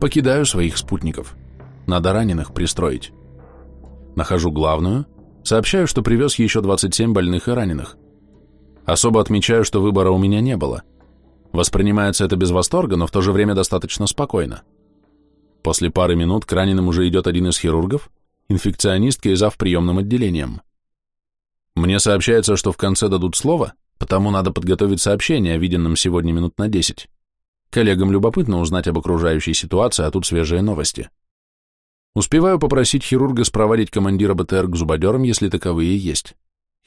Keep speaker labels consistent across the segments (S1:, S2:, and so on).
S1: Покидаю своих спутников. Надо раненых пристроить. Нахожу главную, сообщаю, что привез еще 27 больных и раненых. Особо отмечаю, что выбора у меня не было. Воспринимается это без восторга, но в то же время достаточно спокойно. После пары минут к раненым уже идет один из хирургов, инфекционистка и зав приемным отделением. Мне сообщается, что в конце дадут слово, потому надо подготовить сообщение о виденном сегодня минут на 10. Коллегам любопытно узнать об окружающей ситуации, а тут свежие новости. Успеваю попросить хирурга спроводить командира БТР к зубодерам, если таковые есть.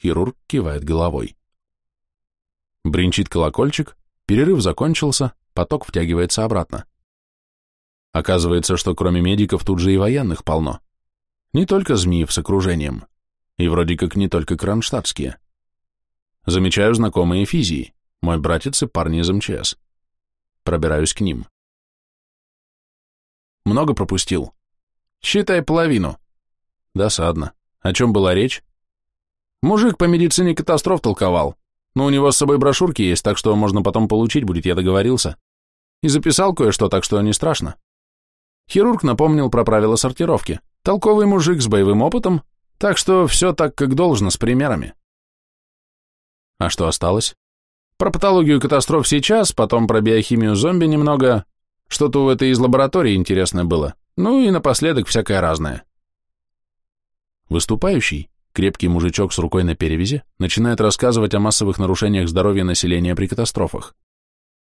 S1: Хирург кивает головой. Бринчит колокольчик, перерыв закончился, поток втягивается обратно. Оказывается, что кроме медиков тут же и военных полно. Не только Змеев с окружением. И вроде как не только кронштадтские. Замечаю знакомые физии, мой братец и парни из МЧС. Пробираюсь к ним. Много пропустил. Считай половину. Досадно. О чем была речь? Мужик по медицине катастроф толковал. Но у него с собой брошюрки есть, так что можно потом получить будет, я договорился. И записал кое-что, так что не страшно. Хирург напомнил про правила сортировки. Толковый мужик с боевым опытом, так что все так, как должно, с примерами. А что осталось? Про патологию катастроф сейчас, потом про биохимию зомби немного. Что-то у этой из лаборатории интересное было. Ну и напоследок всякое разное. Выступающий, крепкий мужичок с рукой на перевязи, начинает рассказывать о массовых нарушениях здоровья населения при катастрофах.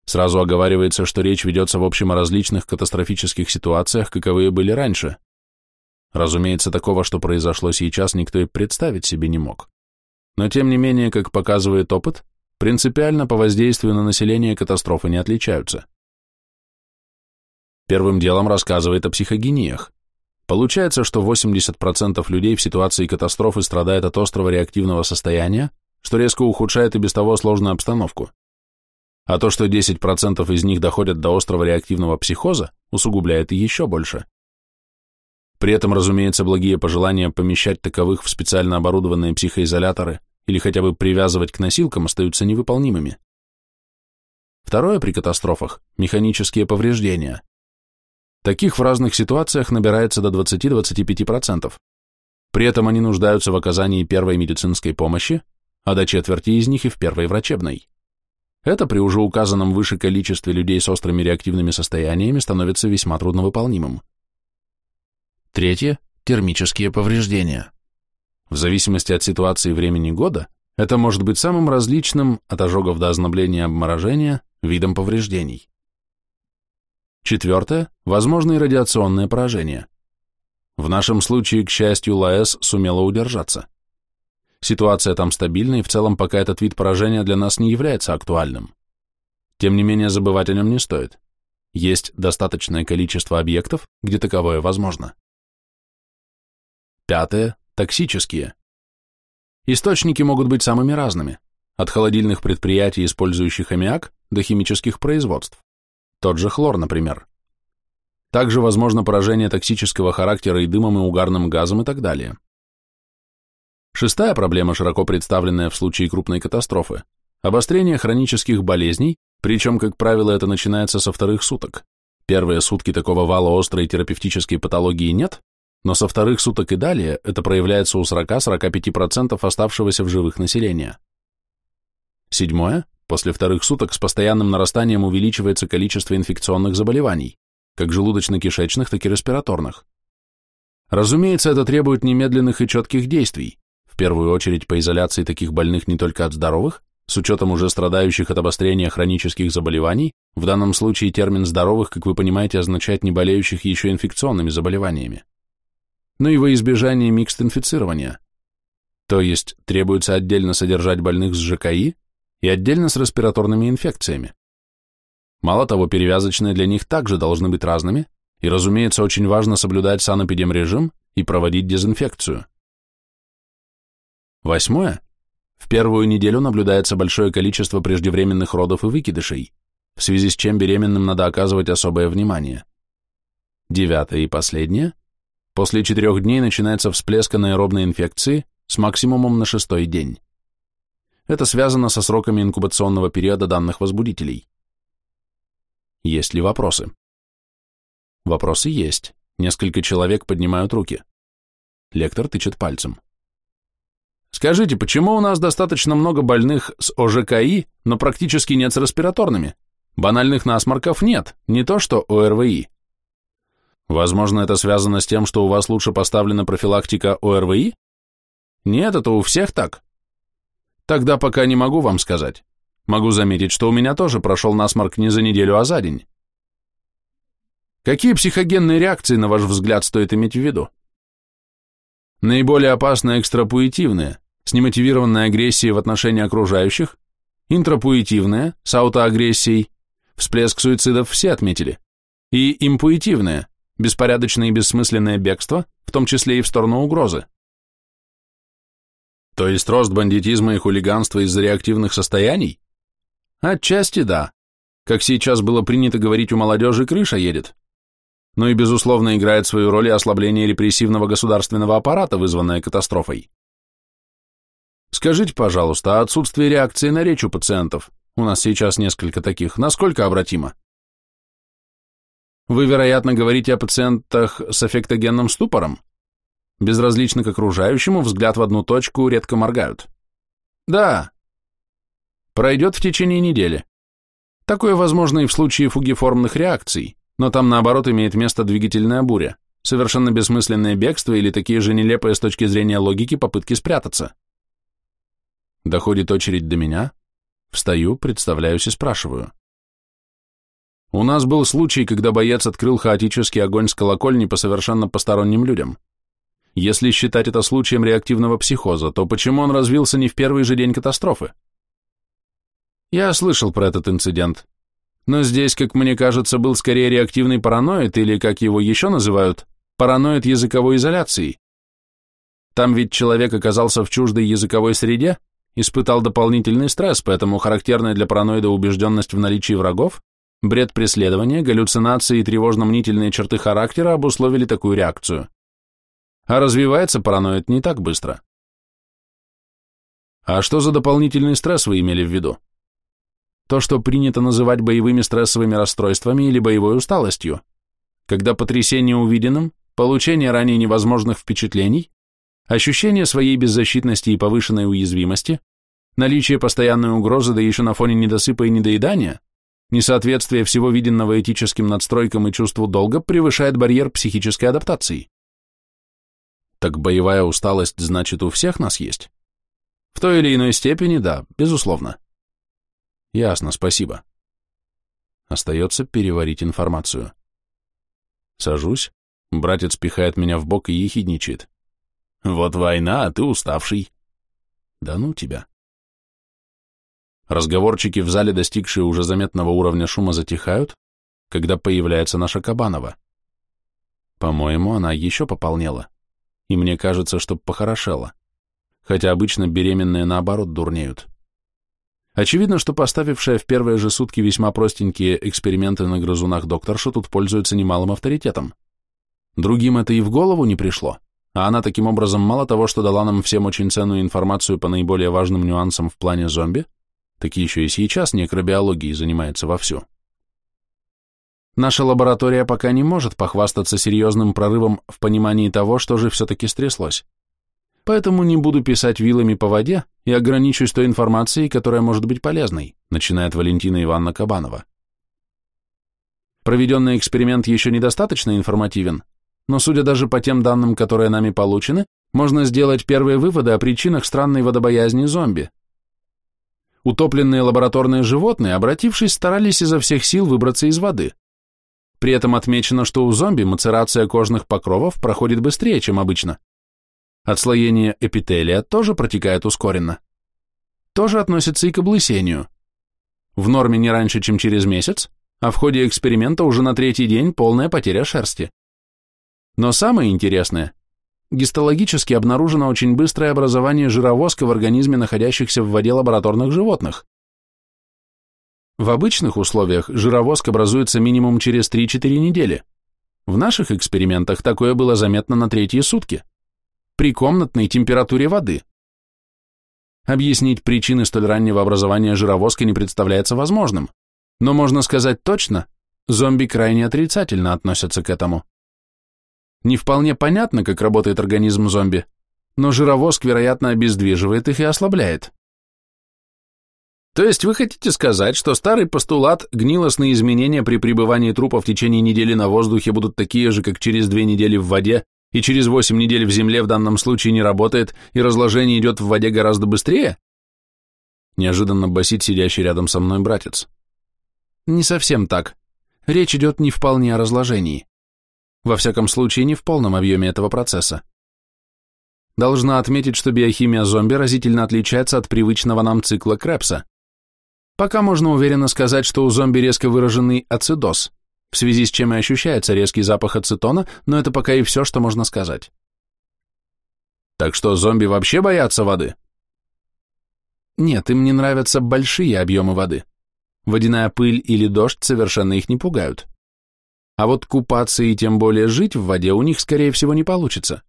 S1: Сразу оговаривается, что речь ведется в общем о различных катастрофических ситуациях, каковые были раньше. Разумеется, такого, что произошло сейчас, никто и представить себе не мог. Но тем не менее, как показывает опыт, принципиально по воздействию на население катастрофы не отличаются. Первым делом рассказывает о психогениях. Получается, что 80% людей в ситуации катастрофы страдают от острого реактивного состояния, что резко ухудшает и без того сложную обстановку. А то, что 10% из них доходят до острого реактивного психоза, усугубляет и еще больше. При этом, разумеется, благие пожелания помещать таковых в специально оборудованные психоизоляторы или хотя бы привязывать к носилкам остаются невыполнимыми. Второе при катастрофах – механические повреждения. Таких в разных ситуациях набирается до 20-25%. При этом они нуждаются в оказании первой медицинской помощи, а до четверти из них и в первой врачебной. Это при уже указанном выше количестве людей с острыми реактивными состояниями становится весьма трудновыполнимым. Третье – термические повреждения. В зависимости от ситуации времени года, это может быть самым различным, от ожогов до ознобления и обморожения, видом повреждений. Четвертое – возможные радиационные поражения. В нашем случае, к счастью, ЛАЭС сумела удержаться. Ситуация там стабильна, и в целом пока этот вид поражения для нас не является актуальным. Тем не менее, забывать о нем не стоит. Есть достаточное количество объектов, где таковое возможно. Пятое – токсические. Источники могут быть самыми разными, от холодильных предприятий, использующих аммиак, до химических производств. Тот же хлор, например. Также возможно поражение токсического характера и дымом, и угарным газом и так далее. Шестая проблема, широко представленная в случае крупной катастрофы – обострение хронических болезней, причем, как правило, это начинается со вторых суток. Первые сутки такого вала острой терапевтической патологии нет, но со вторых суток и далее это проявляется у 40-45% оставшегося в живых населения. Седьмое После вторых суток с постоянным нарастанием увеличивается количество инфекционных заболеваний, как желудочно-кишечных, так и респираторных. Разумеется, это требует немедленных и четких действий, в первую очередь по изоляции таких больных не только от здоровых, с учетом уже страдающих от обострения хронических заболеваний, в данном случае термин «здоровых», как вы понимаете, означает не болеющих еще инфекционными заболеваниями, но и во избежание микст-инфицирования. То есть требуется отдельно содержать больных с ЖКИ, и отдельно с респираторными инфекциями. Мало того, перевязочные для них также должны быть разными, и, разумеется, очень важно соблюдать санэпидемрежим и проводить дезинфекцию. Восьмое. В первую неделю наблюдается большое количество преждевременных родов и выкидышей, в связи с чем беременным надо оказывать особое внимание. Девятое и последнее. После четырех дней начинается всплеск анаэробной инфекции с максимумом на шестой день. Это связано со сроками инкубационного периода данных возбудителей. Есть ли вопросы? Вопросы есть. Несколько человек поднимают руки. Лектор тычет пальцем. Скажите, почему у нас достаточно много больных с ОЖКИ, но практически нет с респираторными? Банальных насморков нет, не то что ОРВИ. Возможно, это связано с тем, что у вас лучше поставлена профилактика ОРВИ? Нет, это у всех так. Тогда пока не могу вам сказать. Могу заметить, что у меня тоже прошел насморк не за неделю, а за день. Какие психогенные реакции, на ваш взгляд, стоит иметь в виду? Наиболее опасные экстрапуитивные, с немотивированной агрессией в отношении окружающих, интрапуитивные, с аутоагрессией, всплеск суицидов все отметили, и импуитивные, беспорядочное и бессмысленное бегство, в том числе и в сторону угрозы. То есть рост бандитизма и хулиганства из-за реактивных состояний? Отчасти да. Как сейчас было принято говорить у молодежи, крыша едет но и, безусловно, играет свою роль и ослабление репрессивного государственного аппарата, вызванное катастрофой. Скажите, пожалуйста, а отсутствие реакции на речь у пациентов, у нас сейчас несколько таких, насколько обратимо? Вы, вероятно, говорите о пациентах с аффектогенным ступором? Безразлично к окружающему, взгляд в одну точку, редко моргают. Да. Пройдет в течение недели. Такое возможно и в случае фугиформных реакций но там, наоборот, имеет место двигательная буря, совершенно бессмысленное бегство или такие же нелепые с точки зрения логики попытки спрятаться. Доходит очередь до меня, встаю, представляюсь и спрашиваю. У нас был случай, когда боец открыл хаотический огонь с колокольни по совершенно посторонним людям. Если считать это случаем реактивного психоза, то почему он развился не в первый же день катастрофы? Я слышал про этот инцидент, но здесь, как мне кажется, был скорее реактивный параноид, или, как его еще называют, параноид языковой изоляции. Там ведь человек оказался в чуждой языковой среде, испытал дополнительный стресс, поэтому характерная для параноида убежденность в наличии врагов, бред преследования, галлюцинации и тревожно-мнительные черты характера обусловили такую реакцию. А развивается параноид не так быстро. А что за дополнительный стресс вы имели в виду? то, что принято называть боевыми стрессовыми расстройствами или боевой усталостью, когда потрясение увиденным, получение ранее невозможных впечатлений, ощущение своей беззащитности и повышенной уязвимости, наличие постоянной угрозы, да еще на фоне недосыпа и недоедания, несоответствие всего виденного этическим надстройкам и чувству долга превышает барьер психической адаптации. Так боевая усталость, значит, у всех нас есть? В той или иной степени, да, безусловно. Ясно, спасибо. Остается переварить информацию. Сажусь, братец пихает меня в бок и ехидничает. Вот война, а ты уставший. Да ну тебя. Разговорчики в зале, достигшие уже заметного уровня шума, затихают, когда появляется наша Кабанова. По-моему, она еще пополнела, и мне кажется, что похорошела, хотя обычно беременные наоборот дурнеют. Очевидно, что поставившая в первые же сутки весьма простенькие эксперименты на грызунах докторша тут пользуется немалым авторитетом. Другим это и в голову не пришло, а она таким образом мало того, что дала нам всем очень ценную информацию по наиболее важным нюансам в плане зомби, так еще и сейчас некробиологией занимается вовсю. Наша лаборатория пока не может похвастаться серьезным прорывом в понимании того, что же все-таки стряслось поэтому не буду писать вилами по воде и ограничусь той информацией, которая может быть полезной, начинает Валентина Ивановна Кабанова. Проведенный эксперимент еще недостаточно информативен, но судя даже по тем данным, которые нами получены, можно сделать первые выводы о причинах странной водобоязни зомби. Утопленные лабораторные животные, обратившись, старались изо всех сил выбраться из воды. При этом отмечено, что у зомби мацерация кожных покровов проходит быстрее, чем обычно, Отслоение эпителия тоже протекает ускоренно. Тоже относится и к облысению. В норме не раньше, чем через месяц, а в ходе эксперимента уже на третий день полная потеря шерсти. Но самое интересное, гистологически обнаружено очень быстрое образование жировоска в организме находящихся в воде лабораторных животных. В обычных условиях жировоск образуется минимум через 3-4 недели. В наших экспериментах такое было заметно на третьи сутки при комнатной температуре воды. Объяснить причины столь раннего образования жировозка не представляется возможным, но можно сказать точно, зомби крайне отрицательно относятся к этому. Не вполне понятно, как работает организм зомби, но жировоск, вероятно, обездвиживает их и ослабляет. То есть вы хотите сказать, что старый постулат гнилостные изменения при пребывании трупа в течение недели на воздухе будут такие же, как через две недели в воде, и через восемь недель в земле в данном случае не работает, и разложение идет в воде гораздо быстрее? Неожиданно басит сидящий рядом со мной братец. Не совсем так. Речь идет не вполне о разложении. Во всяком случае, не в полном объеме этого процесса. Должна отметить, что биохимия зомби разительно отличается от привычного нам цикла Крепса. Пока можно уверенно сказать, что у зомби резко выраженный ацидоз, в связи с чем и ощущается резкий запах ацетона, но это пока и все, что можно сказать. Так что зомби вообще боятся воды? Нет, им не нравятся большие объемы воды. Водяная пыль или дождь совершенно их не пугают. А вот купаться и тем более жить в воде у них, скорее всего, не получится.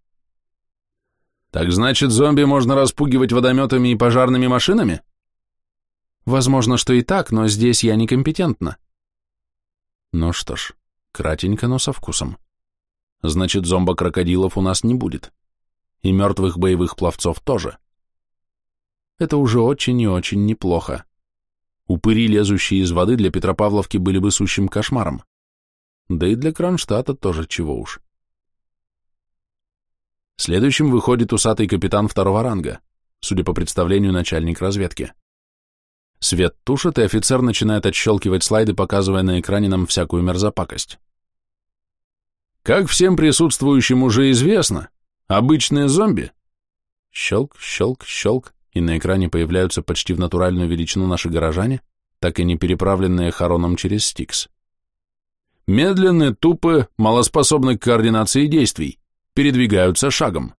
S1: Так значит, зомби можно распугивать водометами и пожарными машинами? Возможно, что и так, но здесь я некомпетентна. Ну что ж, кратенько, но со вкусом. Значит, зомбо-крокодилов у нас не будет. И мертвых боевых пловцов тоже. Это уже очень и очень неплохо. Упыри, лезущие из воды, для Петропавловки были бы сущим кошмаром. Да и для Кронштадта тоже чего уж. Следующим выходит усатый капитан второго ранга, судя по представлению начальник разведки. Свет тушит, и офицер начинает отщелкивать слайды, показывая на экране нам всякую мерзопакость. Как всем присутствующим уже известно, обычные зомби... Щелк, щелк, щелк, и на экране появляются почти в натуральную величину наши горожане, так и не переправленные Хароном через Стикс. Медленные, тупые, малоспособны к координации действий, передвигаются шагом.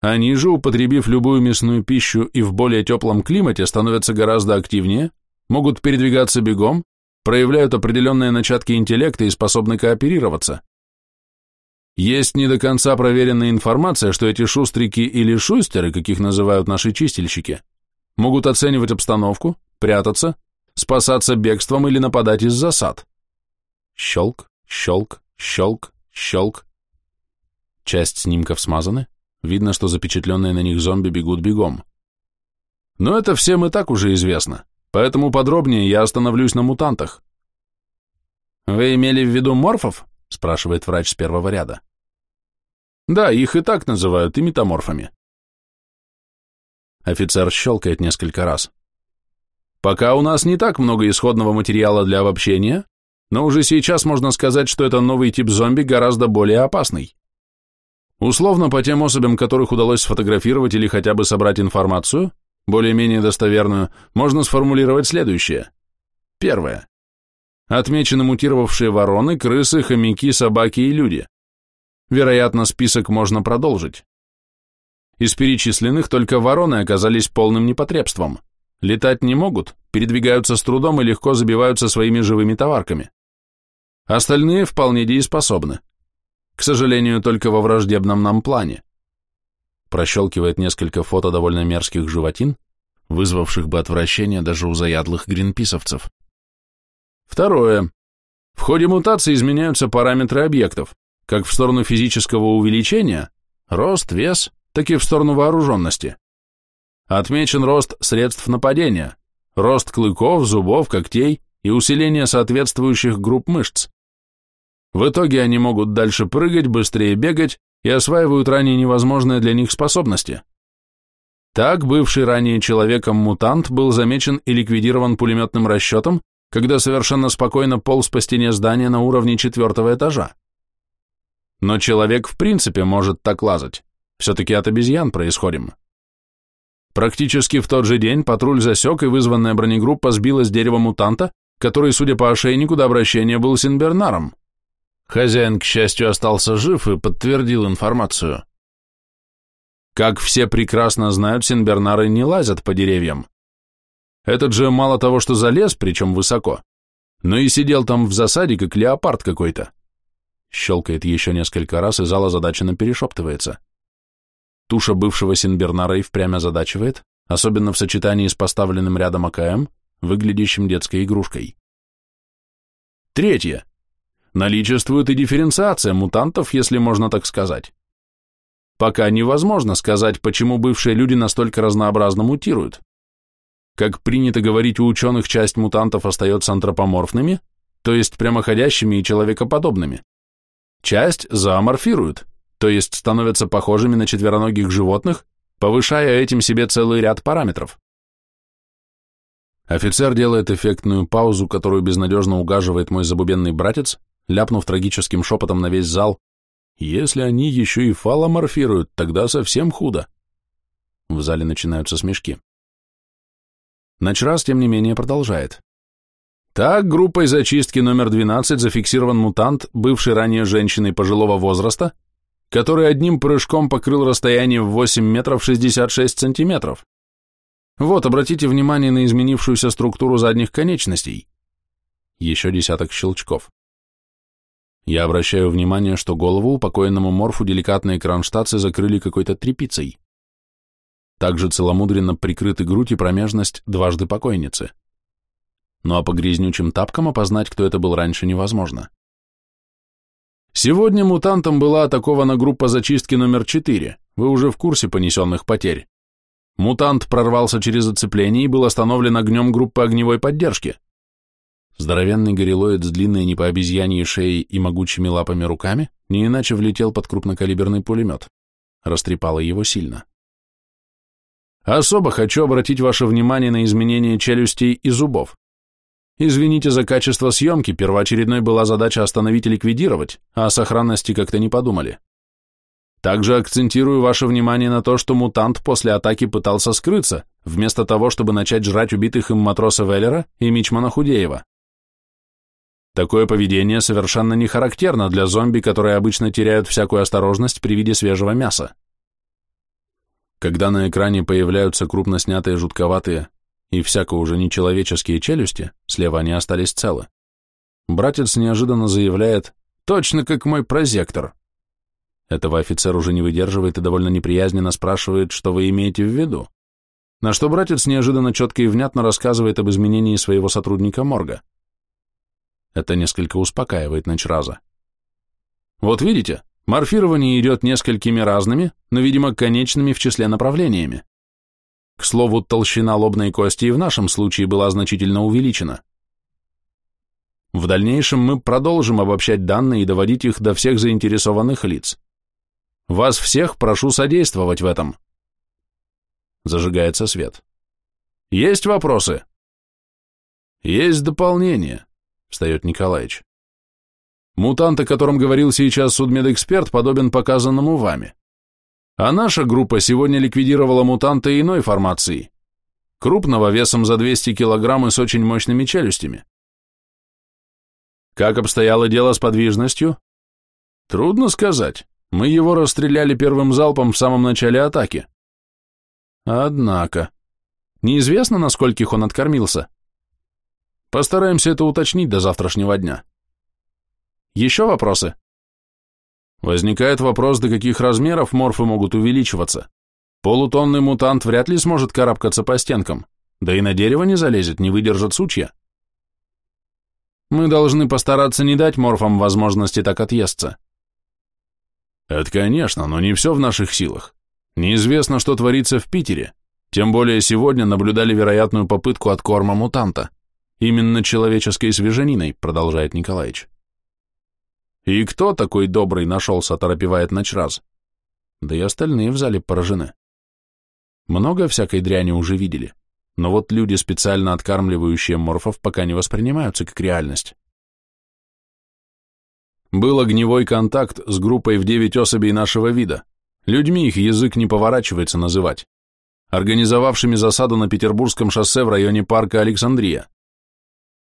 S1: Они же, употребив любую мясную пищу и в более теплом климате, становятся гораздо активнее, могут передвигаться бегом, проявляют определенные начатки интеллекта и способны кооперироваться. Есть не до конца проверенная информация, что эти шустрики или шустеры, каких называют наши чистильщики, могут оценивать обстановку, прятаться, спасаться бегством или нападать из засад. Щелк, щелк, щелк, щелк. Часть снимков смазаны, Видно, что запечатленные на них зомби бегут бегом. Но это всем и так уже известно, поэтому подробнее я остановлюсь на мутантах. «Вы имели в виду морфов?» – спрашивает врач с первого ряда. «Да, их и так называют, и метаморфами». Офицер щелкает несколько раз. «Пока у нас не так много исходного материала для обобщения, но уже сейчас можно сказать, что это новый тип зомби гораздо более опасный. Условно, по тем особям, которых удалось сфотографировать или хотя бы собрать информацию, более-менее достоверную, можно сформулировать следующее. Первое. Отмечены мутировавшие вороны, крысы, хомяки, собаки и люди. Вероятно, список можно продолжить. Из перечисленных только вороны оказались полным непотребством. Летать не могут, передвигаются с трудом и легко забиваются своими живыми товарками. Остальные вполне дееспособны. К сожалению, только во враждебном нам плане. Прощелкивает несколько фото довольно мерзких животин, вызвавших бы отвращение даже у заядлых гринписовцев. Второе. В ходе мутации изменяются параметры объектов, как в сторону физического увеличения, рост, вес, так и в сторону вооруженности. Отмечен рост средств нападения, рост клыков, зубов, когтей и усиление соответствующих групп мышц. В итоге они могут дальше прыгать, быстрее бегать и осваивают ранее невозможные для них способности. Так, бывший ранее человеком мутант был замечен и ликвидирован пулеметным расчетом, когда совершенно спокойно полз по стене здания на уровне четвертого этажа. Но человек в принципе может так лазать. Все-таки от обезьян происходим. Практически в тот же день патруль засек, и вызванная бронегруппа сбила с дерева мутанта, который, судя по ошейнику, до обращения был Синбернаром. Хозяин, к счастью, остался жив и подтвердил информацию. Как все прекрасно знают, синбернары не лазят по деревьям. Этот же мало того, что залез, причем высоко, но и сидел там в засаде, как леопард какой-то. Щелкает еще несколько раз, и зал озадаченно перешептывается. Туша бывшего Синбернара и впрямь озадачивает, особенно в сочетании с поставленным рядом АКМ, выглядящим детской игрушкой. Третье. Наличествует и дифференциация мутантов, если можно так сказать. Пока невозможно сказать, почему бывшие люди настолько разнообразно мутируют. Как принято говорить, у ученых часть мутантов остается антропоморфными, то есть прямоходящими и человекоподобными. Часть зооморфируют, то есть становятся похожими на четвероногих животных, повышая этим себе целый ряд параметров. Офицер делает эффектную паузу, которую безнадежно угаживает мой забубенный братец, ляпнув трагическим шепотом на весь зал, «Если они еще и фаломорфируют, тогда совсем худо». В зале начинаются смешки. Начрас, тем не менее, продолжает. Так, группой зачистки номер 12 зафиксирован мутант, бывший ранее женщиной пожилого возраста, который одним прыжком покрыл расстояние в 8 метров 66 сантиметров. Вот, обратите внимание на изменившуюся структуру задних конечностей. Еще десяток щелчков. Я обращаю внимание, что голову упокоенному морфу деликатные кронштадцы закрыли какой-то тряпицей. Также целомудренно прикрыты грудь и промежность дважды покойницы. Ну а по грязнючим тапкам опознать, кто это был раньше, невозможно. Сегодня мутантом была атакована группа зачистки номер 4. Вы уже в курсе понесенных потерь. Мутант прорвался через оцепление и был остановлен огнем группы огневой поддержки. Здоровенный горилоид с длинной не по обезьяньей шеей и могучими лапами руками не иначе влетел под крупнокалиберный пулемет. Растрепало его сильно. Особо хочу обратить ваше внимание на изменение челюстей и зубов. Извините за качество съемки, первоочередной была задача остановить и ликвидировать, а о сохранности как-то не подумали. Также акцентирую ваше внимание на то, что мутант после атаки пытался скрыться, вместо того, чтобы начать жрать убитых им матроса Веллера и Мичмана Худеева. Такое поведение совершенно не характерно для зомби, которые обычно теряют всякую осторожность при виде свежего мяса. Когда на экране появляются крупно снятые жутковатые и всяко уже нечеловеческие челюсти, слева они остались целы, братец неожиданно заявляет «Точно как мой прозектор». Этого офицер уже не выдерживает и довольно неприязненно спрашивает, что вы имеете в виду. На что братец неожиданно четко и внятно рассказывает об изменении своего сотрудника морга. Это несколько успокаивает Ночраза. Вот видите, морфирование идет несколькими разными, но, видимо, конечными в числе направлениями. К слову, толщина лобной кости и в нашем случае была значительно увеличена. В дальнейшем мы продолжим обобщать данные и доводить их до всех заинтересованных лиц. Вас всех прошу содействовать в этом. Зажигается свет. Есть вопросы? Есть дополнение встает Николаевич. Мутант, о котором говорил сейчас судмедэксперт, подобен показанному вами. А наша группа сегодня ликвидировала мутанта иной формации. Крупного весом за 200 килограмм и с очень мощными челюстями. Как обстояло дело с подвижностью? Трудно сказать. Мы его расстреляли первым залпом в самом начале атаки. Однако. Неизвестно, на скольких он откормился. Постараемся это уточнить до завтрашнего дня. Еще вопросы? Возникает вопрос, до каких размеров морфы могут увеличиваться. Полутонный мутант вряд ли сможет карабкаться по стенкам, да и на дерево не залезет, не выдержат сучья. Мы должны постараться не дать морфам возможности так отъесться. Это, конечно, но не все в наших силах. Неизвестно, что творится в Питере, тем более сегодня наблюдали вероятную попытку откорма мутанта. Именно человеческой свежениной, продолжает Николаевич. И кто такой добрый нашелся, торопевает Ночраз? Да и остальные в зале поражены. Много всякой дряни уже видели, но вот люди, специально откармливающие морфов, пока не воспринимаются как реальность. Был огневой контакт с группой в девять особей нашего вида. Людьми их язык не поворачивается называть. Организовавшими засаду на Петербургском шоссе в районе парка Александрия.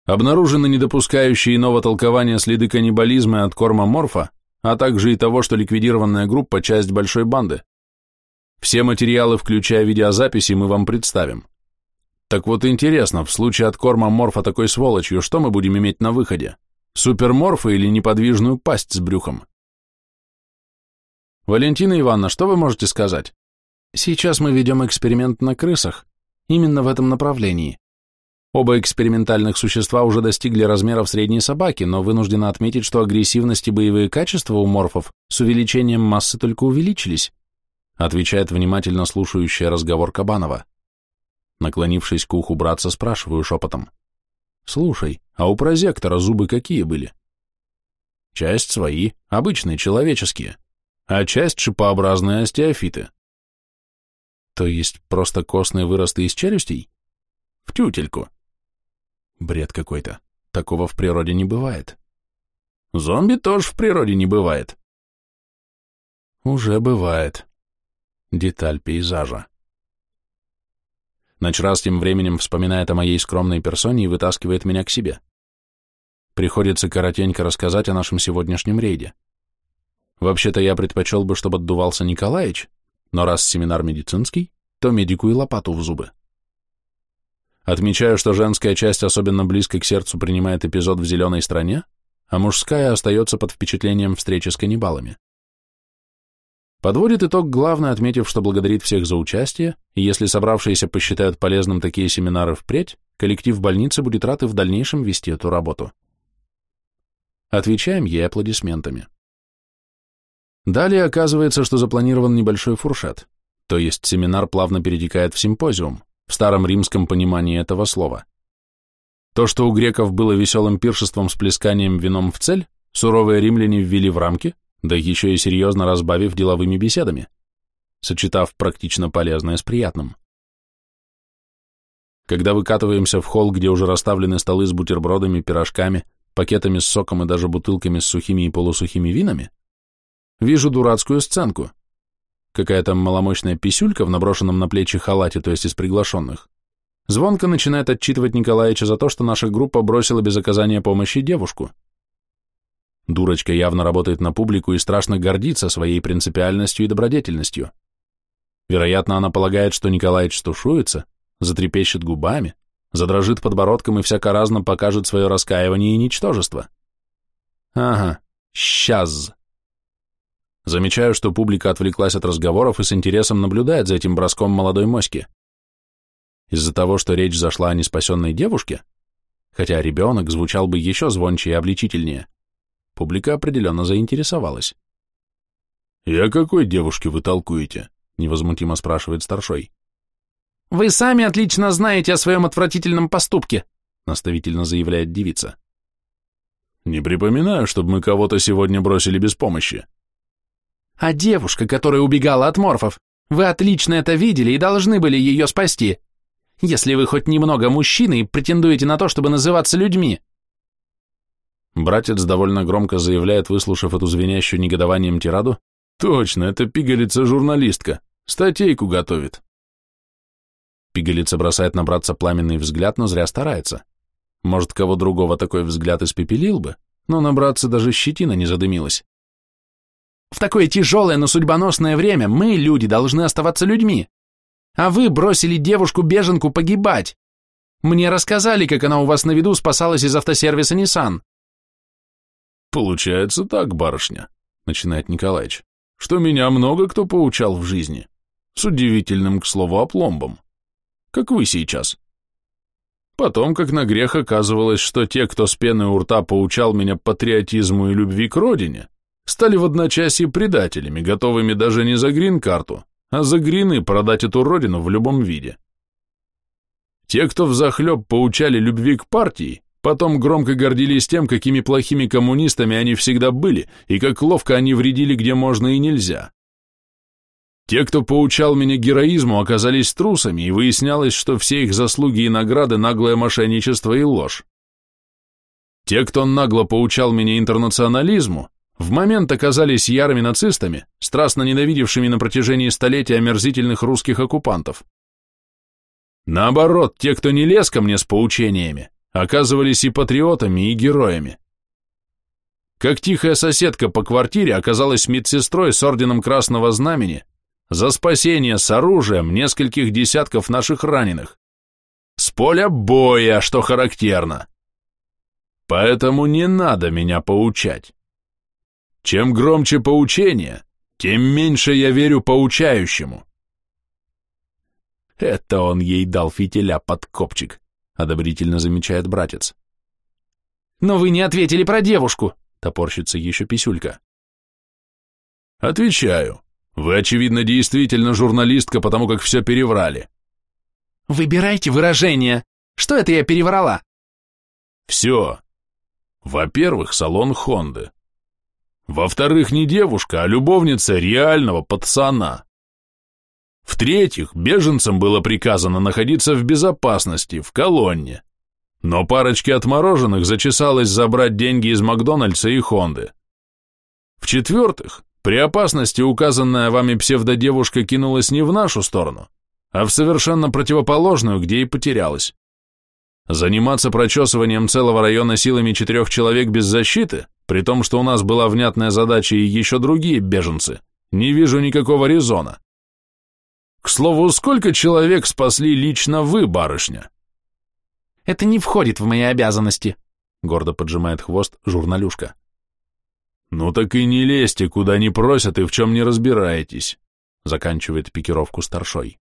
S1: Обнаружены недопускающие иного толкования следы каннибализма от корма морфа, а также и того, что ликвидированная группа – часть большой банды. Все материалы, включая видеозаписи, мы вам представим. Так вот интересно, в случае от корма морфа такой сволочью, что мы будем иметь на выходе? Суперморфа или неподвижную пасть с брюхом? Валентина Ивановна, что вы можете сказать? Сейчас мы ведем эксперимент на крысах, именно в этом направлении. Оба экспериментальных существа уже достигли размеров средней собаки, но вынуждена отметить, что агрессивность и боевые качества у морфов с увеличением массы только увеличились, отвечает внимательно слушающая разговор Кабанова. Наклонившись к уху братца, спрашиваю шепотом. Слушай, а у прозектора зубы какие были? Часть свои, обычные, человеческие, а часть шипообразные остеофиты. То есть просто костные выросты из челюстей? В тютельку. Бред какой-то. Такого в природе не бывает. Зомби тоже в природе не бывает. Уже бывает. Деталь пейзажа. Ночрас тем временем вспоминает о моей скромной персоне и вытаскивает меня к себе. Приходится коротенько рассказать о нашем сегодняшнем рейде. Вообще-то я предпочел бы, чтобы отдувался Николаевич, но раз семинар медицинский, то медику и лопату в зубы. Отмечаю, что женская часть особенно близко к сердцу принимает эпизод в «Зеленой стране», а мужская остается под впечатлением встречи с каннибалами. Подводит итог главный, отметив, что благодарит всех за участие, и если собравшиеся посчитают полезным такие семинары впредь, коллектив больницы будет рад и в дальнейшем вести эту работу. Отвечаем ей аплодисментами. Далее оказывается, что запланирован небольшой фуршет, то есть семинар плавно перетекает в симпозиум, в старом римском понимании этого слова. То, что у греков было веселым пиршеством с плесканием вином в цель, суровые римляне ввели в рамки, да еще и серьезно разбавив деловыми беседами, сочетав практично полезное с приятным. Когда выкатываемся в холл, где уже расставлены столы с бутербродами, пирожками, пакетами с соком и даже бутылками с сухими и полусухими винами, вижу дурацкую сценку. Какая-то маломощная писюлька в наброшенном на плечи халате, то есть из приглашенных, звонко начинает отчитывать Николаевича за то, что наша группа бросила без оказания помощи девушку. Дурочка явно работает на публику и страшно гордится своей принципиальностью и добродетельностью. Вероятно, она полагает, что Николаевич стушуется, затрепещет губами, задрожит подбородком и всяко разно покажет свое раскаивание и ничтожество. Ага, сейчас. Замечаю, что публика отвлеклась от разговоров и с интересом наблюдает за этим броском молодой моськи. Из-за того, что речь зашла о неспасенной девушке, хотя ребенок звучал бы еще звонче и обличительнее, Публика определенно заинтересовалась. «И о какой девушке вы толкуете?» — невозмутимо спрашивает старшой. «Вы сами отлично знаете о своем отвратительном поступке», — наставительно заявляет девица. «Не припоминаю, чтобы мы кого-то сегодня бросили без помощи». «А девушка, которая убегала от морфов, вы отлично это видели и должны были ее спасти, если вы хоть немного мужчины и претендуете на то, чтобы называться людьми». Братец довольно громко заявляет, выслушав эту звенящую негодованием тираду, «Точно, это пигалица-журналистка, статейку готовит». Пигалица бросает на братца пламенный взгляд, но зря старается. Может, кого другого такой взгляд испепелил бы, но на братце даже щетина не задымилась. В такое тяжелое, но судьбоносное время мы, люди, должны оставаться людьми. А вы бросили девушку-беженку погибать. Мне рассказали, как она у вас на виду спасалась из автосервиса Nissan. «Получается так, барышня», — начинает Николаевич, «что меня много кто поучал в жизни, с удивительным, к слову, опломбом, как вы сейчас. Потом, как на грех оказывалось, что те, кто с пеной у рта поучал меня патриотизму и любви к родине, стали в одночасье предателями, готовыми даже не за грин-карту, а за грины продать эту родину в любом виде. Те, кто взахлеб поучали любви к партии, Потом громко гордились тем, какими плохими коммунистами они всегда были, и как ловко они вредили где можно и нельзя. Те, кто поучал меня героизму, оказались трусами, и выяснялось, что все их заслуги и награды – наглое мошенничество и ложь. Те, кто нагло поучал меня интернационализму, в момент оказались ярыми нацистами, страстно ненавидевшими на протяжении столетий омерзительных русских оккупантов. Наоборот, те, кто не лез ко мне с поучениями, оказывались и патриотами, и героями. Как тихая соседка по квартире оказалась медсестрой с орденом Красного Знамени за спасение с оружием нескольких десятков наших раненых. С поля боя, что характерно. Поэтому не надо меня поучать. Чем громче поучение, тем меньше я верю поучающему. Это он ей дал фитиля под копчик. одобрительно замечает братец.
S2: Но вы не ответили про девушку, топорщится еще писюлька.
S1: Отвечаю. Вы, очевидно, действительно журналистка, потому как все переврали.
S2: Выбирайте выражение. Что это я переврала?
S1: Все. Во-первых, салон Хонды. Во-вторых, не девушка, а любовница реального пацана. В-третьих, беженцам было приказано находиться в безопасности, в колонне. Но парочке отмороженных зачесалось забрать деньги из Макдональдса и Хонды. В-четвертых, при опасности указанная вами псевдодевушка кинулась не в нашу сторону, а в совершенно противоположную, где и потерялась. Заниматься прочесыванием целого района силами четырех человек без защиты, при том, что у нас была внятная задача и еще другие беженцы, не вижу никакого резона. К слову, сколько человек спасли лично вы, барышня?
S2: Это не входит в мои обязанности,
S1: гордо поджимает хвост журналюшка. Ну так и не лезьте, куда не просят и в чем не разбираетесь, заканчивает пикировку старшой.